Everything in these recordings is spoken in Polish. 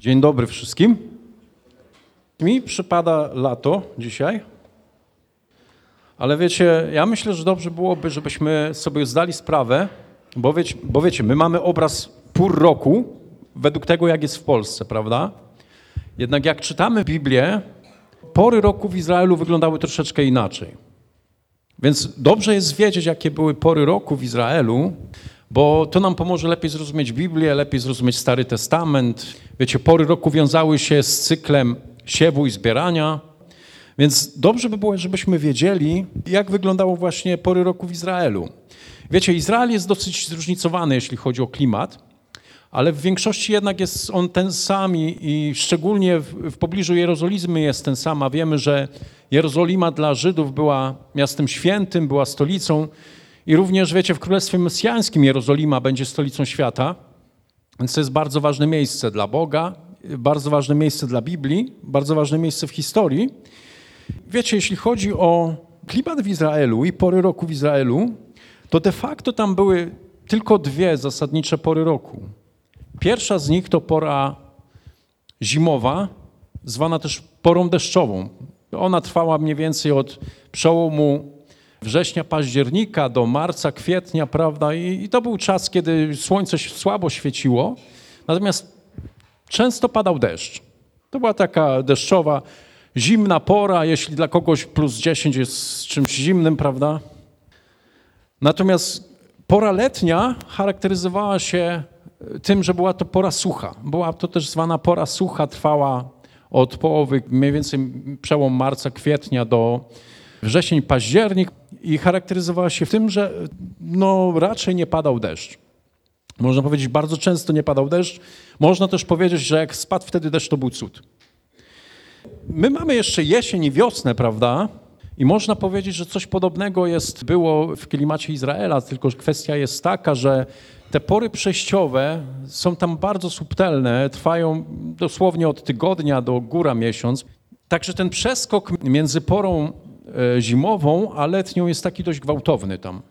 Dzień dobry wszystkim. Mi przypada lato dzisiaj, ale wiecie, ja myślę, że dobrze byłoby, żebyśmy sobie zdali sprawę, bo wiecie, bo wiecie my mamy obraz pór roku według tego, jak jest w Polsce, prawda? Jednak jak czytamy Biblię, pory roku w Izraelu wyglądały troszeczkę inaczej. Więc dobrze jest wiedzieć, jakie były pory roku w Izraelu, bo to nam pomoże lepiej zrozumieć Biblię, lepiej zrozumieć Stary Testament. Wiecie, pory roku wiązały się z cyklem siewu i zbierania, więc dobrze by było, żebyśmy wiedzieli, jak wyglądało właśnie pory roku w Izraelu. Wiecie, Izrael jest dosyć zróżnicowany, jeśli chodzi o klimat, ale w większości jednak jest on ten sam i, szczególnie w, w pobliżu Jerozolimy jest ten sam, a wiemy, że Jerozolima dla Żydów była miastem świętym, była stolicą i również, wiecie, w Królestwie Mesjańskim Jerozolima będzie stolicą świata, więc to jest bardzo ważne miejsce dla Boga, bardzo ważne miejsce dla Biblii, bardzo ważne miejsce w historii. Wiecie, jeśli chodzi o klimat w Izraelu i pory roku w Izraelu, to de facto tam były tylko dwie zasadnicze pory roku. Pierwsza z nich to pora zimowa, zwana też porą deszczową. Ona trwała mniej więcej od przełomu września, października do marca, kwietnia, prawda? I, I, to był czas, kiedy słońce słabo świeciło, natomiast często padał deszcz. To była taka deszczowa, zimna pora, jeśli dla kogoś plus 10 jest czymś zimnym, prawda? Natomiast pora letnia charakteryzowała się tym, że była to pora sucha. Była to też zwana pora sucha, trwała od połowy, mniej więcej przełom marca, kwietnia do wrzesień, październik i charakteryzowała się tym, że no, raczej nie padał deszcz. Można powiedzieć, bardzo często nie padał deszcz. Można też powiedzieć, że jak spadł wtedy deszcz, to był cud. My mamy jeszcze jesień i wiosnę, prawda? I można powiedzieć, że coś podobnego jest, było w klimacie Izraela, tylko kwestia jest taka, że te pory przejściowe są tam bardzo subtelne, trwają dosłownie od tygodnia do góra miesiąc. Także ten przeskok między porą zimową a letnią jest taki dość gwałtowny tam.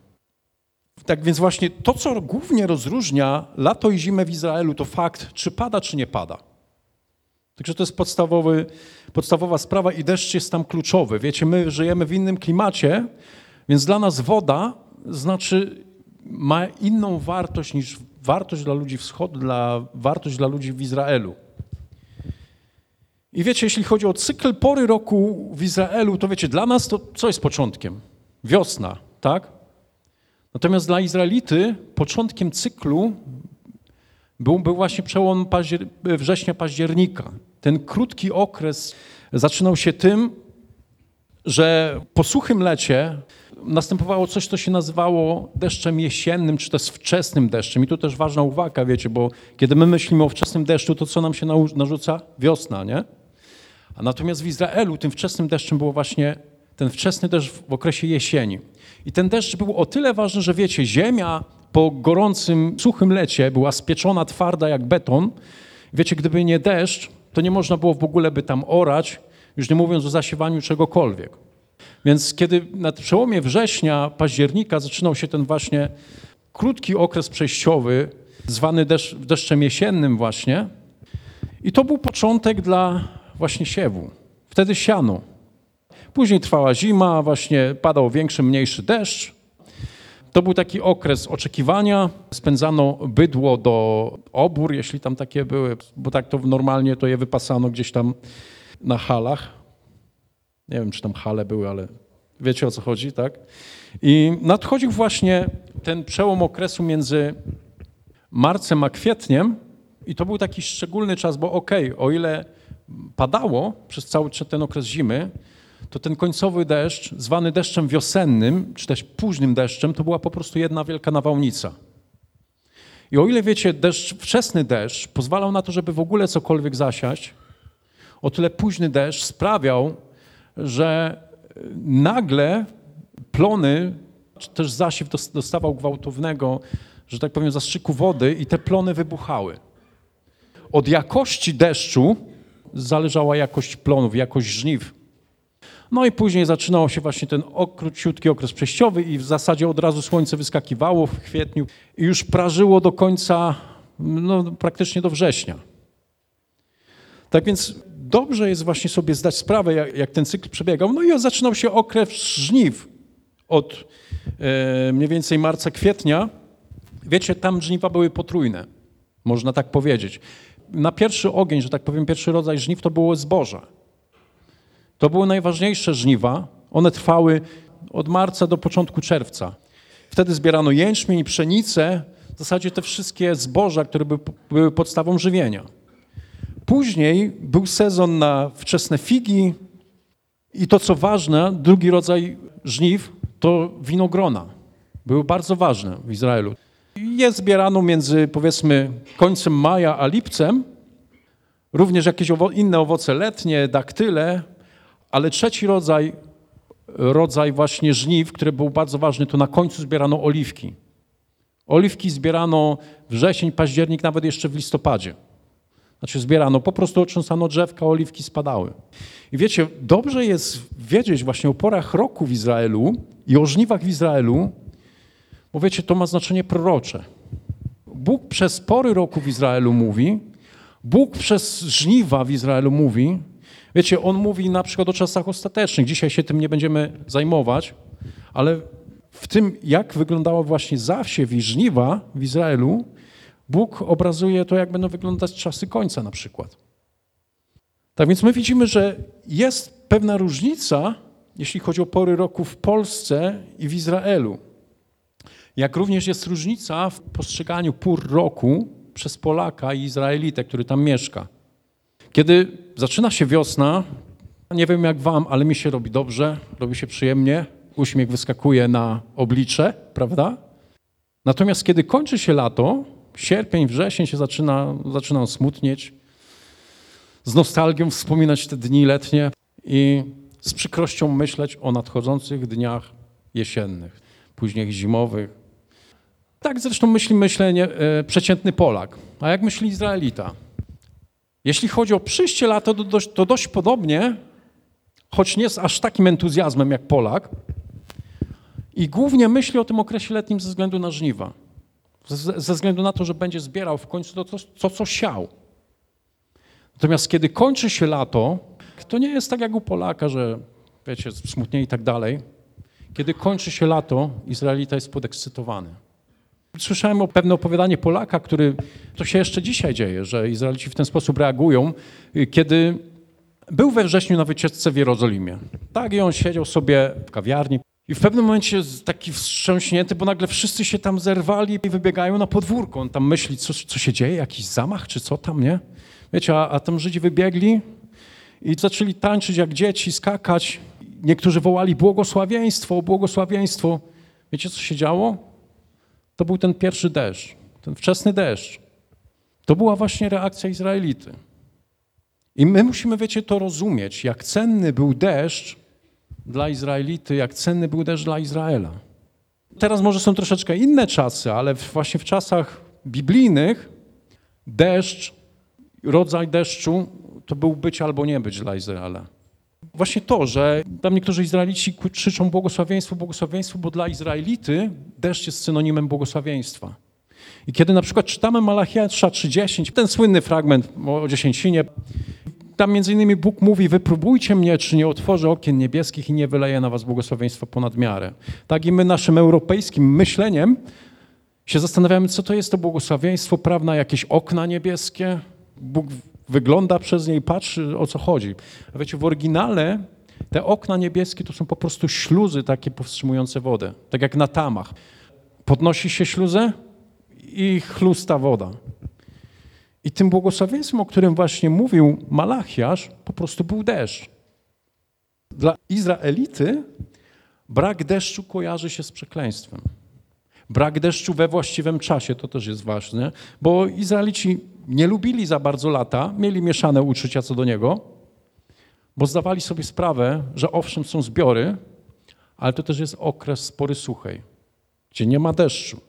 Tak więc właśnie to, co głównie rozróżnia lato i zimę w Izraelu, to fakt, czy pada, czy nie pada. Także to jest podstawowy, podstawowa sprawa i deszcz jest tam kluczowy. Wiecie, my żyjemy w innym klimacie, więc dla nas woda znaczy ma inną wartość niż wartość dla ludzi wschodu, dla, wartość dla ludzi w Izraelu. I wiecie, jeśli chodzi o cykl pory roku w Izraelu, to wiecie, dla nas to co jest początkiem? Wiosna, tak? Natomiast dla Izraelity początkiem cyklu był, był właśnie przełom paździer września, października. Ten krótki okres zaczynał się tym, że po suchym lecie następowało coś, co się nazywało deszczem jesiennym, czy też wczesnym deszczem. I tu też ważna uwaga, wiecie, bo kiedy my myślimy o wczesnym deszczu, to co nam się narzuca? Wiosna, nie? A natomiast w Izraelu tym wczesnym deszczem było właśnie ten wczesny deszcz w okresie jesieni. I ten deszcz był o tyle ważny, że wiecie, ziemia po gorącym, suchym lecie była spieczona, twarda jak beton. Wiecie, gdyby nie deszcz, to nie można było w ogóle by tam orać, już nie mówiąc o zasiewaniu czegokolwiek. Więc kiedy na przełomie września, października zaczynał się ten właśnie krótki okres przejściowy, zwany deszcz, deszczem jesiennym właśnie, i to był początek dla właśnie siewu. Wtedy siano. Później trwała zima, właśnie padał większy, mniejszy deszcz. To był taki okres oczekiwania. Spędzano bydło do obór, jeśli tam takie były, bo tak to normalnie to je wypasano gdzieś tam na halach. Nie wiem, czy tam hale były, ale wiecie o co chodzi, tak? I nadchodził właśnie ten przełom okresu między marcem a kwietniem i to był taki szczególny czas, bo okej, okay, o ile padało przez cały ten okres zimy, to ten końcowy deszcz, zwany deszczem wiosennym, czy też późnym deszczem, to była po prostu jedna wielka nawałnica. I o ile wiecie, deszcz, wczesny deszcz pozwalał na to, żeby w ogóle cokolwiek zasiać, o tyle późny deszcz sprawiał, że nagle plony, też zasiew dostawał gwałtownego, że tak powiem, zastrzyku wody i te plony wybuchały. Od jakości deszczu zależała jakość plonów, jakość żniw. No i później zaczynał się właśnie ten króciutki okres przejściowy i w zasadzie od razu słońce wyskakiwało w kwietniu i już prażyło do końca, no praktycznie do września. Tak więc dobrze jest właśnie sobie zdać sprawę, jak, jak ten cykl przebiegał. No i zaczynał się okres żniw od e, mniej więcej marca, kwietnia. Wiecie, tam żniwa były potrójne, można tak powiedzieć. Na pierwszy ogień, że tak powiem, pierwszy rodzaj żniw to było zboża. To były najważniejsze żniwa. One trwały od marca do początku czerwca. Wtedy zbierano jęczmień, pszenicę, w zasadzie te wszystkie zboża, które były podstawą żywienia. Później był sezon na wczesne figi i to, co ważne, drugi rodzaj żniw to winogrona. Były bardzo ważne w Izraelu. Je zbierano między, powiedzmy, końcem maja a lipcem. Również jakieś owo inne owoce letnie, daktyle, ale trzeci rodzaj, rodzaj właśnie żniw, który był bardzo ważny, to na końcu zbierano oliwki. Oliwki zbierano wrzesień, październik, nawet jeszcze w listopadzie. Znaczy zbierano, po prostu otrząsano drzewka, oliwki spadały. I wiecie, dobrze jest wiedzieć właśnie o porach roku w Izraelu i o żniwach w Izraelu, bo wiecie, to ma znaczenie prorocze. Bóg przez pory roku w Izraelu mówi, Bóg przez żniwa w Izraelu mówi, wiecie, On mówi na przykład o czasach ostatecznych. Dzisiaj się tym nie będziemy zajmować, ale w tym, jak wyglądało właśnie zawsiew i żniwa w Izraelu, Bóg obrazuje to, jak będą wyglądać czasy końca na przykład. Tak więc my widzimy, że jest pewna różnica, jeśli chodzi o pory roku w Polsce i w Izraelu. Jak również jest różnica w postrzeganiu pór roku przez Polaka i Izraelitę, który tam mieszka. Kiedy zaczyna się wiosna, nie wiem jak wam, ale mi się robi dobrze, robi się przyjemnie, uśmiech wyskakuje na oblicze, prawda? Natomiast kiedy kończy się lato, sierpień, wrzesień się zaczyna, zaczyna smutnieć, z nostalgią wspominać te dni letnie i z przykrością myśleć o nadchodzących dniach jesiennych, później zimowych. Tak zresztą myśli myślenie e, przeciętny Polak. A jak myśli Izraelita? Jeśli chodzi o przyjście lata, to dość, to dość podobnie, choć nie z aż takim entuzjazmem jak Polak, i głównie myśli o tym okresie letnim ze względu na żniwa. Ze, względu na to, że będzie zbierał w końcu to, to, co siał. Natomiast kiedy kończy się lato, to nie jest tak jak u Polaka, że wiecie, smutniej i tak dalej. Kiedy kończy się lato, Izraelita jest podekscytowany. Słyszałem o pewne opowiadanie Polaka, który, to się jeszcze dzisiaj dzieje, że Izraelici w ten sposób reagują, kiedy był we wrześniu na wycieczce w Jerozolimie. Tak, i on siedział sobie w kawiarni, i w pewnym momencie taki wstrząśnięty, bo nagle wszyscy się tam zerwali i wybiegają na podwórko. On tam myśli, co, co się dzieje, jakiś zamach czy co tam, nie? Wiecie, a, a tam Żydzi wybiegli i zaczęli tańczyć jak dzieci, skakać. Niektórzy wołali błogosławieństwo, błogosławieństwo. Wiecie, co się działo? To był ten pierwszy deszcz, ten wczesny deszcz. To była właśnie reakcja Izraelity. I my musimy, wiecie, to rozumieć, jak cenny był deszcz dla Izraelity, jak cenny był deszcz dla Izraela. Teraz może są troszeczkę inne czasy, ale właśnie w czasach biblijnych deszcz, rodzaj deszczu to był być albo nie być dla Izraela. Właśnie to, że tam niektórzy Izraelici krzyczą błogosławieństwo, błogosławieństwo, bo dla Izraelity deszcz jest synonimem błogosławieństwa. I kiedy na przykład czytamy Malachiasza 3.10, ten słynny fragment o dziesięcinie, tam między innymi Bóg mówi, wypróbujcie mnie, czy nie otworzę okien niebieskich i nie wyleję na was błogosławieństwa ponad miarę. Tak i my naszym europejskim myśleniem się zastanawiamy, co to jest to błogosławieństwo, prawda, jakieś okna niebieskie. Bóg wygląda przez nie i patrzy, o co chodzi. A wiecie, w oryginale te okna niebieskie to są po prostu śluzy takie powstrzymujące wodę, tak jak na tamach. Podnosi się śluzę i chlusta woda. I tym błogosławieństwem, o którym właśnie mówił Malachiasz, po prostu był deszcz. Dla Izraelity brak deszczu kojarzy się z przekleństwem. Brak deszczu we właściwym czasie, to też jest ważne, bo Izraelici nie lubili za bardzo lata, mieli mieszane uczucia co do niego, bo zdawali sobie sprawę, że owszem są zbiory, ale to też jest okres pory suchej, gdzie nie ma deszczu.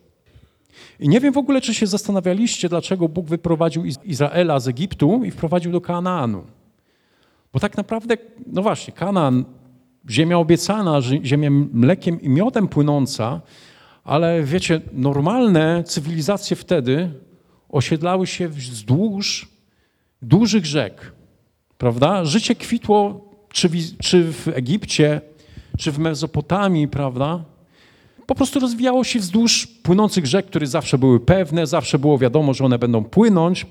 I nie wiem w ogóle, czy się zastanawialiście, dlaczego Bóg wyprowadził Izraela z Egiptu i wprowadził do Kanaanu. Bo tak naprawdę, no właśnie, Kanaan, ziemia obiecana, ziemia mlekiem i miodem płynąca, ale wiecie, normalne cywilizacje wtedy osiedlały się wzdłuż dużych rzek. prawda? Życie kwitło czy w, czy w Egipcie, czy w Mezopotamii, prawda? Po prostu rozwijało się wzdłuż płynących rzek, które zawsze były pewne, zawsze było wiadomo, że one będą płynąć.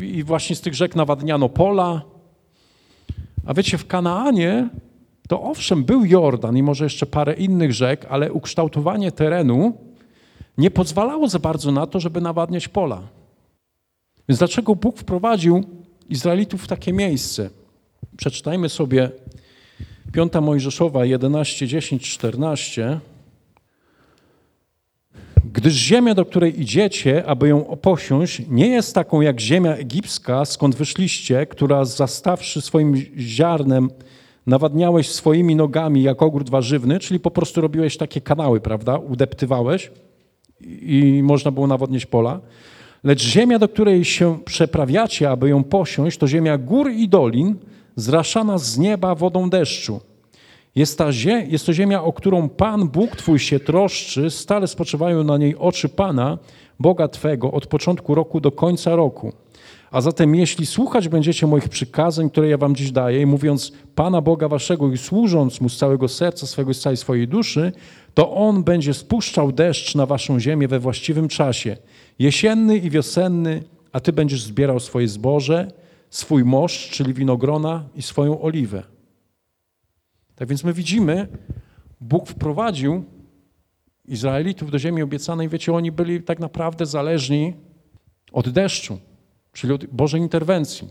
I właśnie z tych rzek nawadniano pola. A wiecie, w Kanaanie to owszem, był Jordan i może jeszcze parę innych rzek, ale ukształtowanie terenu nie pozwalało za bardzo na to, żeby nawadniać pola. Więc dlaczego Bóg wprowadził Izraelitów w takie miejsce? Przeczytajmy sobie 5 Mojżeszowa 11, 10, 14. Gdyż ziemia, do której idziecie, aby ją oposiąść, nie jest taką jak ziemia egipska, skąd wyszliście, która zastawszy swoim ziarnem nawadniałeś swoimi nogami jak ogród warzywny, czyli po prostu robiłeś takie kanały, prawda? Udeptywałeś i można było nawodnić pola. Lecz ziemia, do której się przeprawiacie, aby ją posiąść, to ziemia gór i dolin, zraszana z nieba wodą deszczu. Jest, ta zie, jest to ziemia, o którą Pan Bóg Twój się troszczy, stale spoczywają na niej oczy Pana, Boga Twego, od początku roku do końca roku. A zatem, jeśli słuchać będziecie moich przykazań, które ja wam dziś daję, mówiąc Pana Boga waszego i służąc Mu z całego serca swego i z całej swojej duszy, to On będzie spuszczał deszcz na waszą ziemię we właściwym czasie, jesienny i wiosenny, a ty będziesz zbierał swoje zboże, swój moszcz, czyli winogrona i swoją oliwę. Tak więc my widzimy, Bóg wprowadził Izraelitów do ziemi obiecanej. Wiecie, oni byli tak naprawdę zależni od deszczu czyli od Bożej interwencji.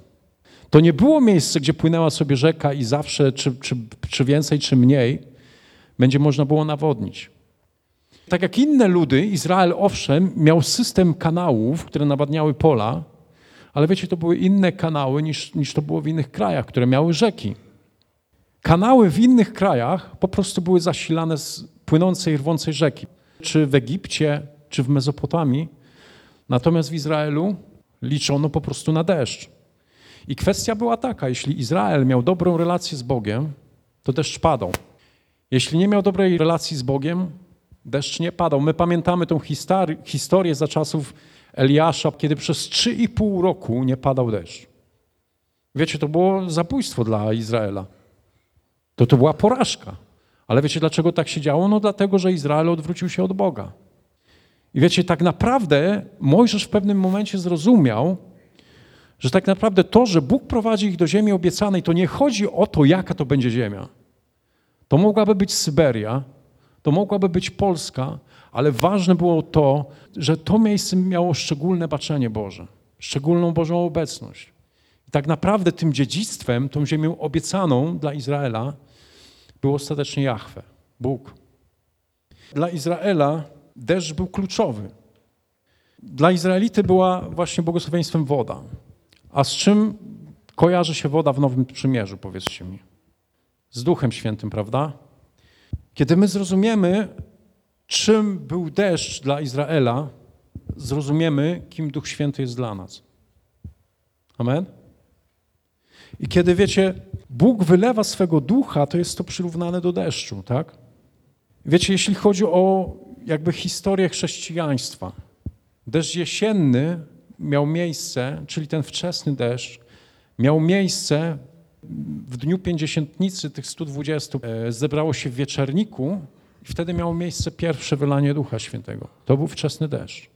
To nie było miejsce, gdzie płynęła sobie rzeka i zawsze, czy, czy, czy więcej, czy mniej, będzie można było nawodnić. Tak jak inne ludy, Izrael owszem miał system kanałów, które nawadniały pola, ale wiecie, to były inne kanały niż, niż to było w innych krajach, które miały rzeki. Kanały w innych krajach po prostu były zasilane z płynącej, rwącej rzeki. Czy w Egipcie, czy w Mezopotamii. Natomiast w Izraelu liczono po prostu na deszcz. I kwestia była taka, jeśli Izrael miał dobrą relację z Bogiem, to deszcz padał. Jeśli nie miał dobrej relacji z Bogiem, deszcz nie padał. My pamiętamy tą historię za czasów Eliasza, kiedy przez 3,5 roku nie padał deszcz. Wiecie, to było zabójstwo dla Izraela. To, to była porażka. Ale wiecie, dlaczego tak się działo? No dlatego, że Izrael odwrócił się od Boga. I wiecie, tak naprawdę Mojżesz w pewnym momencie zrozumiał, że tak naprawdę to, że Bóg prowadzi ich do ziemi obiecanej, to nie chodzi o to, jaka to będzie ziemia. To mogłaby być Syberia, to mogłaby być Polska, ale ważne było to, że to miejsce miało szczególne baczenie Boże, szczególną Bożą obecność. I tak naprawdę tym dziedzictwem, tą ziemią obiecaną dla Izraela był ostatecznie Jahwe, Bóg. Dla Izraela deszcz był kluczowy. Dla Izraelity była właśnie błogosławieństwem woda. A z czym kojarzy się woda w Nowym Przymierzu, powiedzcie mi? Z Duchem Świętym, prawda? Kiedy my zrozumiemy, czym był deszcz dla Izraela, zrozumiemy, kim Duch Święty jest dla nas. Amen? I kiedy wiecie, Bóg wylewa swego ducha, to jest to przyrównane do deszczu, tak? Wiecie, jeśli chodzi o jakby historię chrześcijaństwa. Deszcz jesienny miał miejsce, czyli ten wczesny deszcz, miał miejsce w dniu pięćdziesiętnicy tych 120 e, zebrało się w wieczerniku i wtedy miało miejsce pierwsze wylanie Ducha Świętego. To był wczesny deszcz.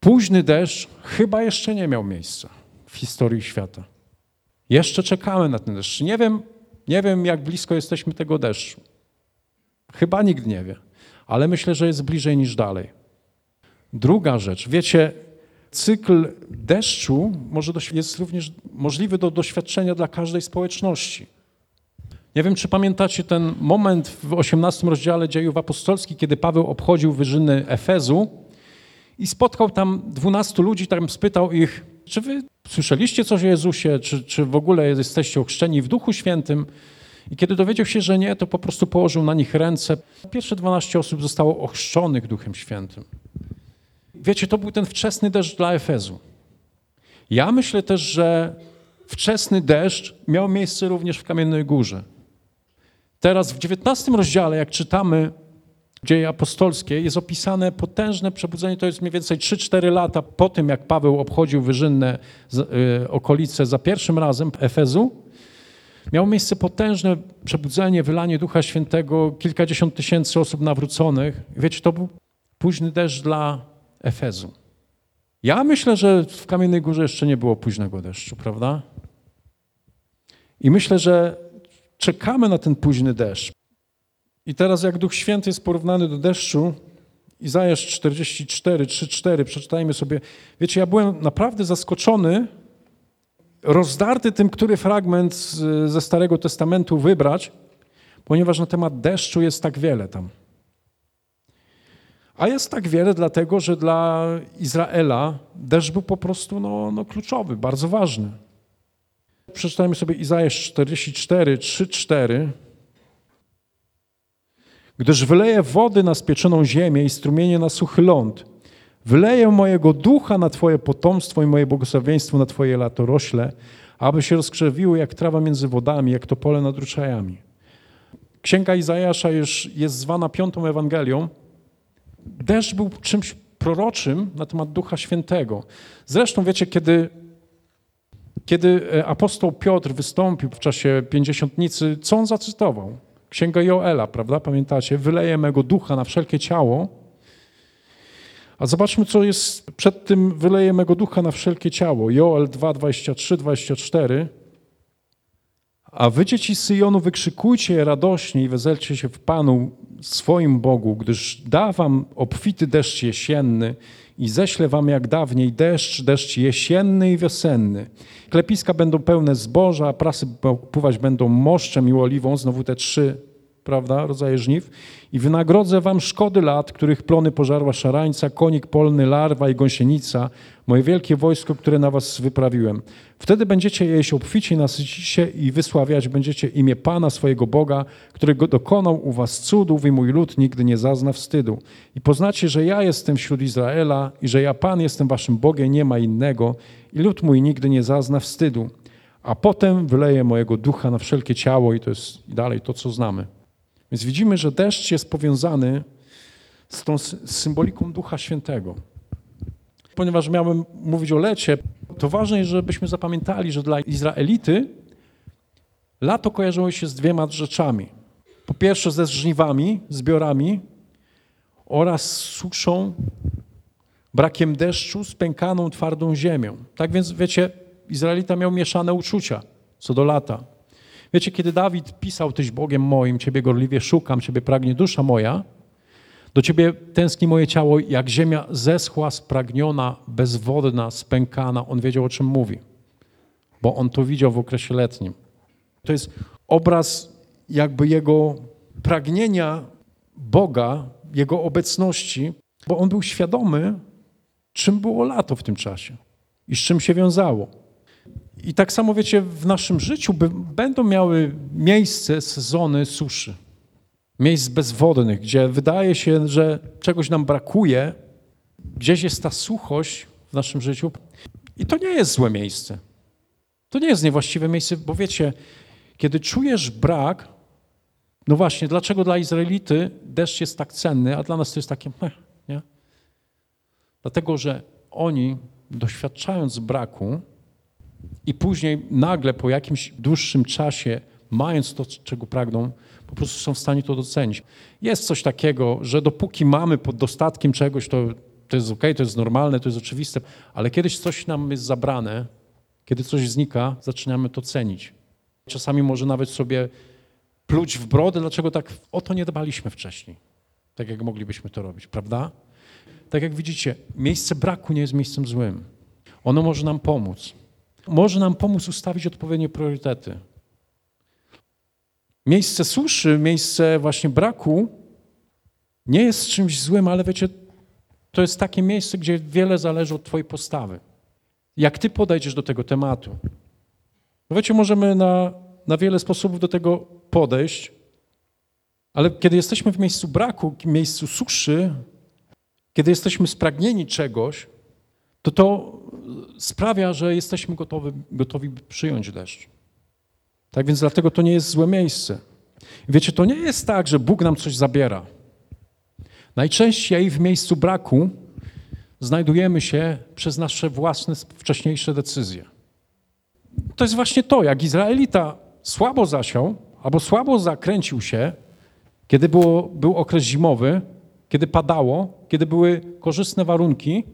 Późny deszcz chyba jeszcze nie miał miejsca w historii świata. Jeszcze czekamy na ten deszcz. Nie wiem, nie wiem jak blisko jesteśmy tego deszczu. Chyba nikt nie wie ale myślę, że jest bliżej niż dalej. Druga rzecz, wiecie, cykl deszczu może jest również możliwy do doświadczenia dla każdej społeczności. Nie wiem, czy pamiętacie ten moment w 18 rozdziale dziejów apostolskich, kiedy Paweł obchodził wyżyny Efezu i spotkał tam 12 ludzi, tam spytał ich, czy wy słyszeliście coś o Jezusie, czy, czy w ogóle jesteście ochrzczeni w Duchu Świętym? I kiedy dowiedział się, że nie, to po prostu położył na nich ręce. Pierwsze 12 osób zostało ochrzczonych Duchem Świętym. Wiecie, to był ten wczesny deszcz dla Efezu. Ja myślę też, że wczesny deszcz miał miejsce również w Kamiennej Górze. Teraz w 19 rozdziale, jak czytamy dzieje apostolskie jest opisane potężne przebudzenie, to jest mniej więcej 3-4 lata po tym, jak Paweł obchodził wyżynne y, okolice za pierwszym razem Efezu. Miało miejsce potężne przebudzenie, wylanie Ducha Świętego, kilkadziesiąt tysięcy osób nawróconych. Wiecie, to był późny deszcz dla Efezu. Ja myślę, że w Kamiennej Górze jeszcze nie było późnego deszczu, prawda? I myślę, że czekamy na ten późny deszcz. I teraz jak Duch Święty jest porównany do deszczu, Izajasz 44, 3, 4, przeczytajmy sobie. Wiecie, ja byłem naprawdę zaskoczony, rozdarty tym, który fragment ze Starego Testamentu wybrać, ponieważ na temat deszczu jest tak wiele tam. A jest tak wiele dlatego, że dla Izraela deszcz był po prostu no, no kluczowy, bardzo ważny. Przeczytajmy sobie Izajasz 44, 3, 4. Gdyż wyleję wody na spieczoną ziemię i strumienie na suchy ląd. Wyleję mojego ducha na Twoje potomstwo i moje błogosławieństwo na Twoje latorośle, aby się rozkrzewiły jak trawa między wodami, jak to pole nad ruczajami. Księga Izajasza już jest zwana piątą Ewangelią. Deszcz był czymś proroczym na temat Ducha Świętego. Zresztą wiecie, kiedy, kiedy e, apostoł Piotr wystąpił w czasie pięćdziesiątnicy, co on zacytował? Księga Joela, prawda? Pamiętacie? Wyleję mego ducha na wszelkie ciało. A zobaczmy, co jest przed tym wyleję mego ducha na wszelkie ciało. Joel 2, 23, 24. A wy, dzieci Syjonu, wykrzykujcie radośnie i wezelcie się w Panu, swoim Bogu, gdyż da wam obfity deszcz jesienny i ześlę wam jak dawniej deszcz, deszcz jesienny i wiosenny. Klepiska będą pełne zboża, a prasy pływać będą moszczem i oliwą, znowu te trzy prawda, rodzaje żniw. I wynagrodzę wam szkody lat, których plony pożarła szarańca, konik polny, larwa i gąsienica, moje wielkie wojsko, które na was wyprawiłem. Wtedy będziecie jeść obficie, nasycić się i wysławiać będziecie imię Pana swojego Boga, którego dokonał u was cudów i mój lud nigdy nie zazna wstydu. I poznacie, że ja jestem wśród Izraela i że ja Pan jestem waszym Bogiem, nie ma innego i lud mój nigdy nie zazna wstydu. A potem wyleję mojego ducha na wszelkie ciało i to jest dalej to, co znamy. Więc widzimy, że deszcz jest powiązany z tą symboliką Ducha Świętego. Ponieważ miałem mówić o lecie, to ważne jest, żebyśmy zapamiętali, że dla Izraelity lato kojarzyło się z dwiema rzeczami. Po pierwsze ze żniwami, zbiorami oraz suszą, brakiem deszczu, spękaną, twardą ziemią. Tak więc, wiecie, Izraelita miał mieszane uczucia co do lata. Wiecie, kiedy Dawid pisał, Tyś Bogiem moim, Ciebie gorliwie szukam, Ciebie pragnie dusza moja, do Ciebie tęskni moje ciało, jak ziemia zeschła, spragniona, bezwodna, spękana. On wiedział, o czym mówi, bo on to widział w okresie letnim. To jest obraz jakby jego pragnienia Boga, jego obecności, bo on był świadomy, czym było lato w tym czasie i z czym się wiązało. I tak samo wiecie, w naszym życiu będą miały miejsce sezony suszy, miejsc bezwodnych, gdzie wydaje się, że czegoś nam brakuje, gdzieś jest ta suchość w naszym życiu. I to nie jest złe miejsce. To nie jest niewłaściwe miejsce, bo wiecie, kiedy czujesz brak, no właśnie, dlaczego dla Izraelity deszcz jest tak cenny, a dla nas to jest takie, nie? Dlatego, że oni doświadczając braku, i później nagle po jakimś dłuższym czasie, mając to, czego pragną, po prostu są w stanie to docenić. Jest coś takiego, że dopóki mamy pod dostatkiem czegoś, to, to jest ok, to jest normalne, to jest oczywiste, ale kiedyś coś nam jest zabrane, kiedy coś znika, zaczynamy to cenić. Czasami może nawet sobie pluć w brodę, dlaczego tak o to nie dbaliśmy wcześniej, tak jak moglibyśmy to robić, prawda? Tak jak widzicie, miejsce braku nie jest miejscem złym. Ono może nam pomóc może nam pomóc ustawić odpowiednie priorytety. Miejsce suszy, miejsce właśnie braku nie jest czymś złym, ale wiecie, to jest takie miejsce, gdzie wiele zależy od Twojej postawy. Jak Ty podejdziesz do tego tematu. No wiecie, możemy na, na wiele sposobów do tego podejść, ale kiedy jesteśmy w miejscu braku, w miejscu suszy, kiedy jesteśmy spragnieni czegoś, to to sprawia, że jesteśmy gotowi, gotowi przyjąć deszcz. Tak więc dlatego to nie jest złe miejsce. Wiecie, to nie jest tak, że Bóg nam coś zabiera. Najczęściej w miejscu braku znajdujemy się przez nasze własne wcześniejsze decyzje. To jest właśnie to, jak Izraelita słabo zasiał albo słabo zakręcił się, kiedy było, był okres zimowy, kiedy padało, kiedy były korzystne warunki,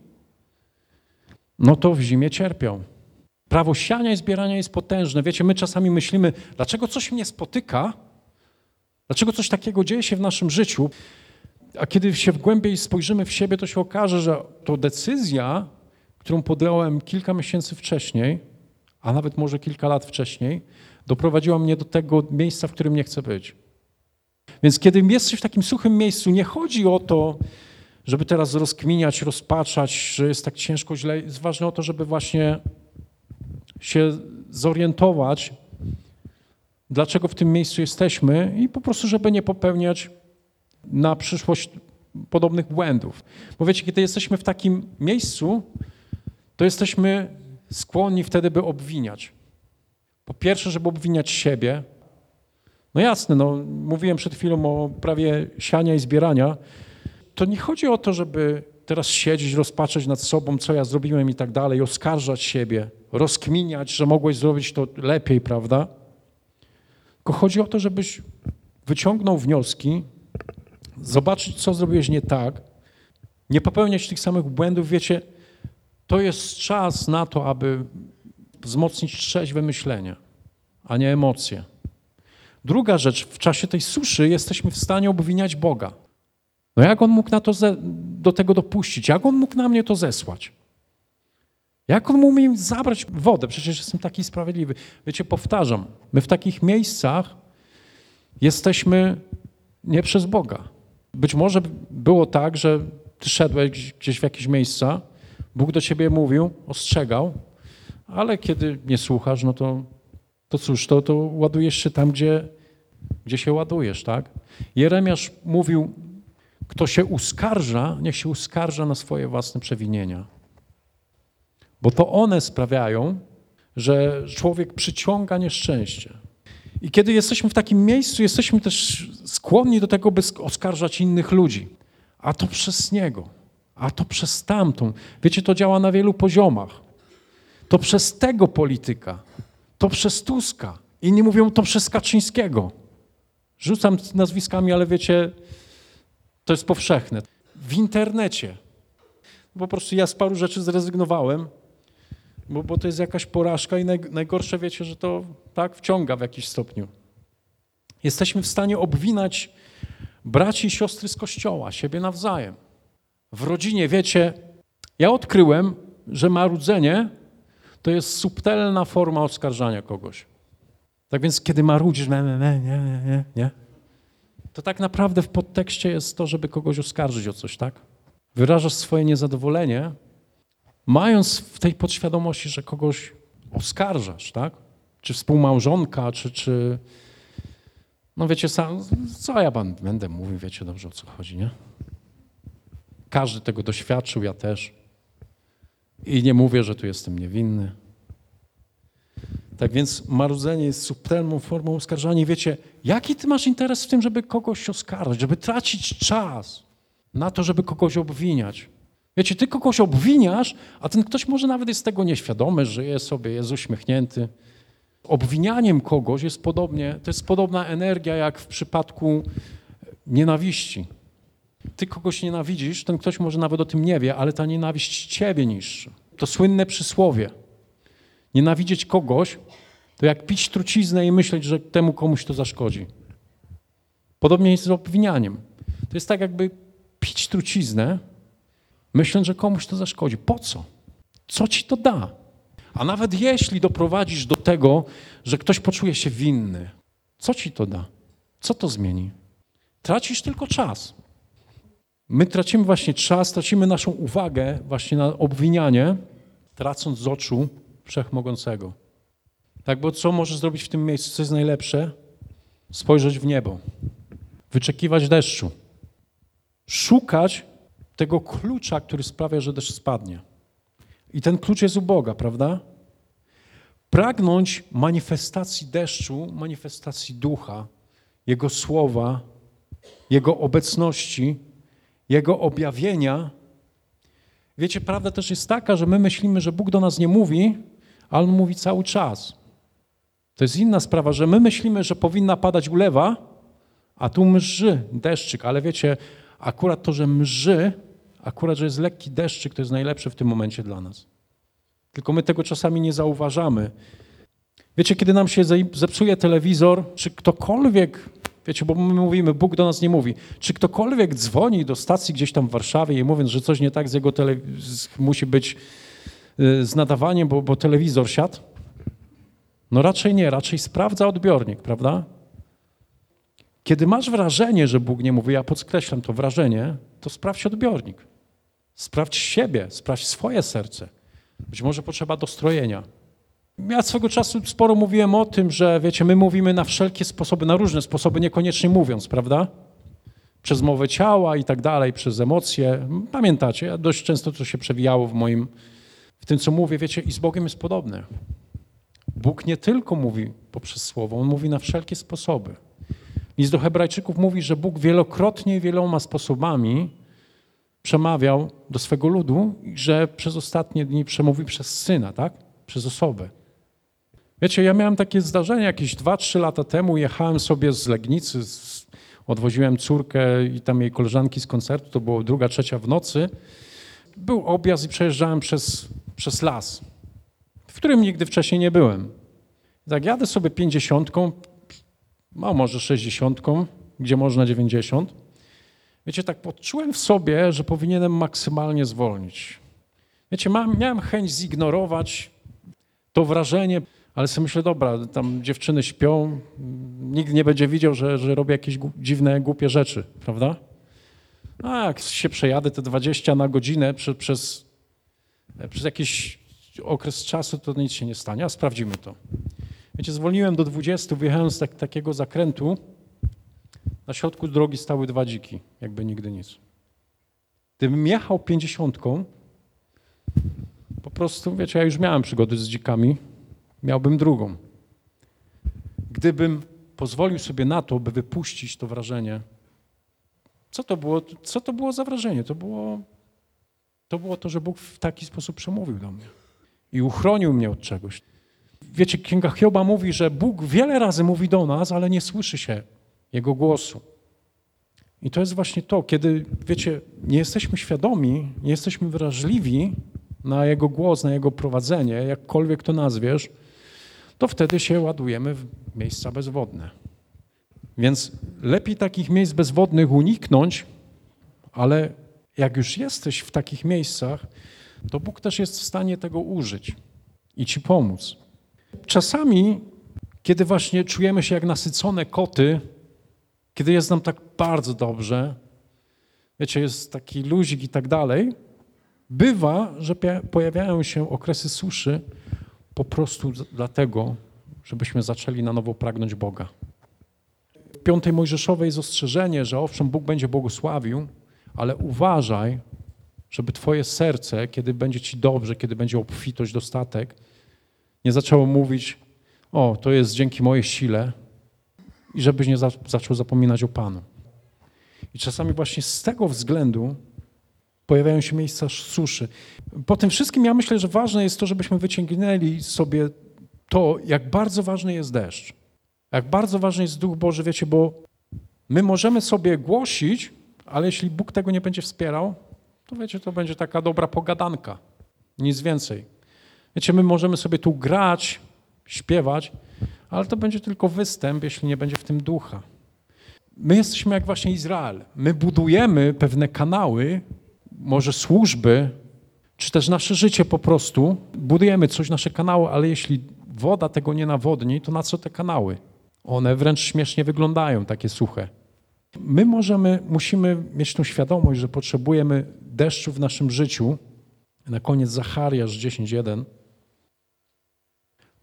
no to w zimie cierpią. Prawo siania i zbierania jest potężne. Wiecie, my czasami myślimy, dlaczego coś mnie spotyka, dlaczego coś takiego dzieje się w naszym życiu, a kiedy się głębiej spojrzymy w siebie, to się okaże, że to decyzja, którą podjąłem kilka miesięcy wcześniej, a nawet może kilka lat wcześniej, doprowadziła mnie do tego miejsca, w którym nie chcę być. Więc kiedy jesteś w takim suchym miejscu, nie chodzi o to, żeby teraz rozkminiać, rozpaczać, że jest tak ciężko, źle. Jest ważne o to, żeby właśnie się zorientować, dlaczego w tym miejscu jesteśmy i po prostu, żeby nie popełniać na przyszłość podobnych błędów. Bo wiecie, kiedy jesteśmy w takim miejscu, to jesteśmy skłonni wtedy, by obwiniać. Po pierwsze, żeby obwiniać siebie. No jasne, no, mówiłem przed chwilą o prawie siania i zbierania. To nie chodzi o to, żeby teraz siedzieć, rozpatrzeć nad sobą, co ja zrobiłem i tak dalej, oskarżać siebie, rozkminiać, że mogłeś zrobić to lepiej, prawda? Tylko chodzi o to, żebyś wyciągnął wnioski, zobaczyć, co zrobiłeś nie tak, nie popełniać tych samych błędów. Wiecie, to jest czas na to, aby wzmocnić trzeźwe myślenie, a nie emocje. Druga rzecz, w czasie tej suszy jesteśmy w stanie obwiniać Boga. No jak On mógł na to do tego dopuścić? Jak On mógł na mnie to zesłać? Jak On mógł mi zabrać wodę? Przecież jestem taki sprawiedliwy. Wiecie, powtarzam, my w takich miejscach jesteśmy nie przez Boga. Być może było tak, że ty szedłeś gdzieś w jakieś miejsca, Bóg do ciebie mówił, ostrzegał, ale kiedy nie słuchasz, no to, to cóż, to, to ładujesz się tam, gdzie, gdzie się ładujesz, tak? Jeremiasz mówił, kto się uskarża, niech się uskarża na swoje własne przewinienia. Bo to one sprawiają, że człowiek przyciąga nieszczęście. I kiedy jesteśmy w takim miejscu, jesteśmy też skłonni do tego, by oskarżać innych ludzi. A to przez niego, a to przez tamtą. Wiecie, to działa na wielu poziomach. To przez tego polityka, to przez Tuska. Inni mówią to przez Kaczyńskiego. Rzucam nazwiskami, ale wiecie, to jest powszechne. W internecie. Po prostu ja z paru rzeczy zrezygnowałem, bo, bo to jest jakaś porażka i naj, najgorsze wiecie, że to tak wciąga w jakiś stopniu. Jesteśmy w stanie obwinać braci i siostry z kościoła, siebie nawzajem. W rodzinie, wiecie, ja odkryłem, że marudzenie to jest subtelna forma oskarżania kogoś. Tak więc, kiedy marudzisz, nie, nie, nie, nie, to tak naprawdę w podtekście jest to, żeby kogoś oskarżyć o coś, tak? Wyrażasz swoje niezadowolenie, mając w tej podświadomości, że kogoś oskarżasz, tak? Czy współmałżonka, czy, czy no wiecie, sam, co ja będę mówił, wiecie dobrze o co chodzi, nie? Każdy tego doświadczył, ja też. I nie mówię, że tu jestem niewinny. Tak więc marudzenie jest subtelną formą oskarżania. Wiecie, jaki ty masz interes w tym, żeby kogoś oskarżać, żeby tracić czas na to, żeby kogoś obwiniać? Wiecie, ty kogoś obwiniasz, a ten ktoś może nawet jest tego nieświadomy, żyje sobie, jest uśmiechnięty. Obwinianiem kogoś jest podobnie, to jest podobna energia jak w przypadku nienawiści. Ty kogoś nienawidzisz, ten ktoś może nawet o tym nie wie, ale ta nienawiść ciebie niszczy. To słynne przysłowie. Nienawidzieć kogoś to jak pić truciznę i myśleć, że temu komuś to zaszkodzi. Podobnie jest z obwinianiem. To jest tak jakby pić truciznę, myśląc, że komuś to zaszkodzi. Po co? Co ci to da? A nawet jeśli doprowadzisz do tego, że ktoś poczuje się winny, co ci to da? Co to zmieni? Tracisz tylko czas. My tracimy właśnie czas, tracimy naszą uwagę właśnie na obwinianie, tracąc z oczu Wszechmogącego. Tak, bo co możesz zrobić w tym miejscu? Co jest najlepsze? Spojrzeć w niebo, wyczekiwać deszczu, szukać tego klucza, który sprawia, że deszcz spadnie. I ten klucz jest u Boga, prawda? Pragnąć manifestacji deszczu, manifestacji ducha, Jego słowa, Jego obecności, Jego objawienia. Wiecie, prawda też jest taka, że my myślimy, że Bóg do nas nie mówi, ale On mówi cały czas. To jest inna sprawa, że my myślimy, że powinna padać ulewa, a tu mrzy deszczyk, ale wiecie, akurat to, że mrzy, akurat, że jest lekki deszczyk, to jest najlepsze w tym momencie dla nas. Tylko my tego czasami nie zauważamy. Wiecie, kiedy nam się zepsuje telewizor, czy ktokolwiek, wiecie, bo my mówimy, Bóg do nas nie mówi, czy ktokolwiek dzwoni do stacji gdzieś tam w Warszawie i mówiąc, że coś nie tak z jego tele... musi być z nadawaniem, bo, bo telewizor siadł? No raczej nie, raczej sprawdza odbiornik, prawda? Kiedy masz wrażenie, że Bóg nie mówi, ja podkreślam to wrażenie, to sprawdź odbiornik. Sprawdź siebie, sprawdź swoje serce. Być może potrzeba dostrojenia. Ja swego czasu sporo mówiłem o tym, że wiecie, my mówimy na wszelkie sposoby, na różne sposoby, niekoniecznie mówiąc, prawda? Przez mowę ciała i tak dalej, przez emocje. Pamiętacie, dość często to się przewijało w moim, w tym, co mówię, wiecie, i z Bogiem jest podobne. Bóg nie tylko mówi poprzez słowo, On mówi na wszelkie sposoby. List do hebrajczyków mówi, że Bóg wielokrotnie wieloma sposobami przemawiał do swego ludu i że przez ostatnie dni przemówił przez Syna, tak? Przez osobę. Wiecie, ja miałem takie zdarzenie jakieś 2-3 lata temu, jechałem sobie z Legnicy, z, odwoziłem córkę i tam jej koleżanki z koncertu, to było druga, trzecia w nocy. Był objazd i przejeżdżałem przez, przez las, w którym nigdy wcześniej nie byłem. Tak jadę sobie pięćdziesiątką, a może sześćdziesiątką, gdzie można dziewięćdziesiąt. Wiecie, tak poczułem w sobie, że powinienem maksymalnie zwolnić. Wiecie, mam, miałem chęć zignorować to wrażenie, ale sobie myślę, dobra, tam dziewczyny śpią, nikt nie będzie widział, że, że robię jakieś dziwne, głupie rzeczy, prawda? A jak się przejadę te 20 na godzinę przez, przez, przez jakiś okres czasu, to nic się nie stanie, a sprawdzimy to. Wiecie, zwolniłem do 20, wyjechałem z tak, takiego zakrętu, na środku drogi stały dwa dziki, jakby nigdy nic. Gdybym jechał pięćdziesiątką, po prostu, wiecie, ja już miałem przygody z dzikami, miałbym drugą. Gdybym pozwolił sobie na to, by wypuścić to wrażenie, co to było, co to było za wrażenie? To było, to było to, że Bóg w taki sposób przemówił do mnie i uchronił mnie od czegoś. Wiecie, Księga Hioba mówi, że Bóg wiele razy mówi do nas, ale nie słyszy się Jego głosu. I to jest właśnie to, kiedy, wiecie, nie jesteśmy świadomi, nie jesteśmy wrażliwi na Jego głos, na Jego prowadzenie, jakkolwiek to nazwiesz, to wtedy się ładujemy w miejsca bezwodne. Więc lepiej takich miejsc bezwodnych uniknąć, ale jak już jesteś w takich miejscach, to Bóg też jest w stanie tego użyć i ci pomóc. Czasami, kiedy właśnie czujemy się jak nasycone koty, kiedy jest nam tak bardzo dobrze, wiecie, jest taki luzik i tak dalej, bywa, że pojawiają się okresy suszy po prostu dlatego, żebyśmy zaczęli na nowo pragnąć Boga. W piątej Mojżeszowej jest ostrzeżenie, że owszem, Bóg będzie błogosławił, ale uważaj, żeby twoje serce, kiedy będzie ci dobrze, kiedy będzie obfitość, dostatek, nie zaczęło mówić, o, to jest dzięki mojej sile i żebyś nie za, zaczął zapominać o Panu. I czasami właśnie z tego względu pojawiają się miejsca suszy. Po tym wszystkim ja myślę, że ważne jest to, żebyśmy wyciągnęli sobie to, jak bardzo ważny jest deszcz. Jak bardzo ważny jest Duch Boży, wiecie, bo my możemy sobie głosić, ale jeśli Bóg tego nie będzie wspierał, to wiecie, to będzie taka dobra pogadanka. Nic więcej. Wiecie, my możemy sobie tu grać, śpiewać, ale to będzie tylko występ, jeśli nie będzie w tym ducha. My jesteśmy jak właśnie Izrael. My budujemy pewne kanały, może służby, czy też nasze życie po prostu. Budujemy coś, nasze kanały, ale jeśli woda tego nie nawodni, to na co te kanały? One wręcz śmiesznie wyglądają, takie suche. My możemy, musimy mieć tą świadomość, że potrzebujemy deszczu w naszym życiu. Na koniec Zachariasz 10.1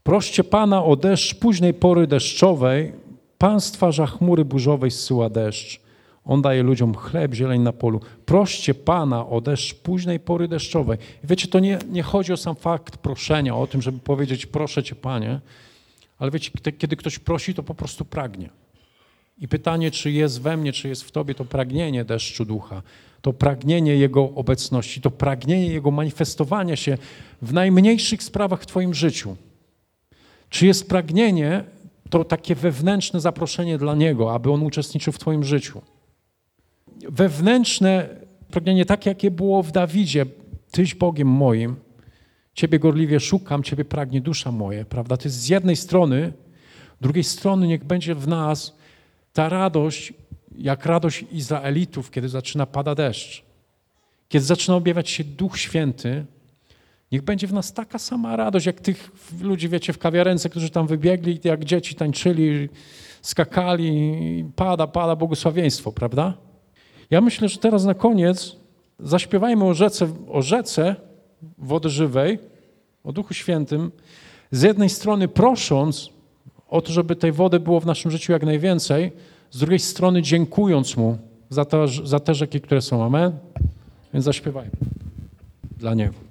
Proście Pana o deszcz późnej pory deszczowej. Pan stwarza chmury burzowej, zsyła deszcz. On daje ludziom chleb, zieleń na polu. Proście Pana o deszcz późnej pory deszczowej. I wiecie, to nie, nie chodzi o sam fakt proszenia, o tym, żeby powiedzieć proszę Cię Panie, ale wiecie, kiedy ktoś prosi, to po prostu pragnie. I pytanie, czy jest we mnie, czy jest w tobie to pragnienie deszczu ducha, to pragnienie Jego obecności, to pragnienie Jego manifestowania się w najmniejszych sprawach w Twoim życiu. Czy jest pragnienie, to takie wewnętrzne zaproszenie dla Niego, aby On uczestniczył w Twoim życiu. Wewnętrzne pragnienie, takie jakie było w Dawidzie, Tyś Bogiem moim, Ciebie gorliwie szukam, Ciebie pragnie dusza moje, prawda? To jest z jednej strony, drugiej strony niech będzie w nas ta radość, jak radość Izraelitów, kiedy zaczyna pada deszcz. Kiedy zaczyna objawiać się Duch Święty, niech będzie w nas taka sama radość, jak tych ludzi, wiecie, w kawiarence, którzy tam wybiegli, jak dzieci tańczyli, skakali, pada, pada błogosławieństwo, prawda? Ja myślę, że teraz na koniec zaśpiewajmy o rzece, o rzece wody żywej, o Duchu Świętym, z jednej strony prosząc o to, żeby tej wody było w naszym życiu jak najwięcej, z drugiej strony dziękując Mu za te, za te rzeki, które są. Amen? Więc zaśpiewajmy dla Niego.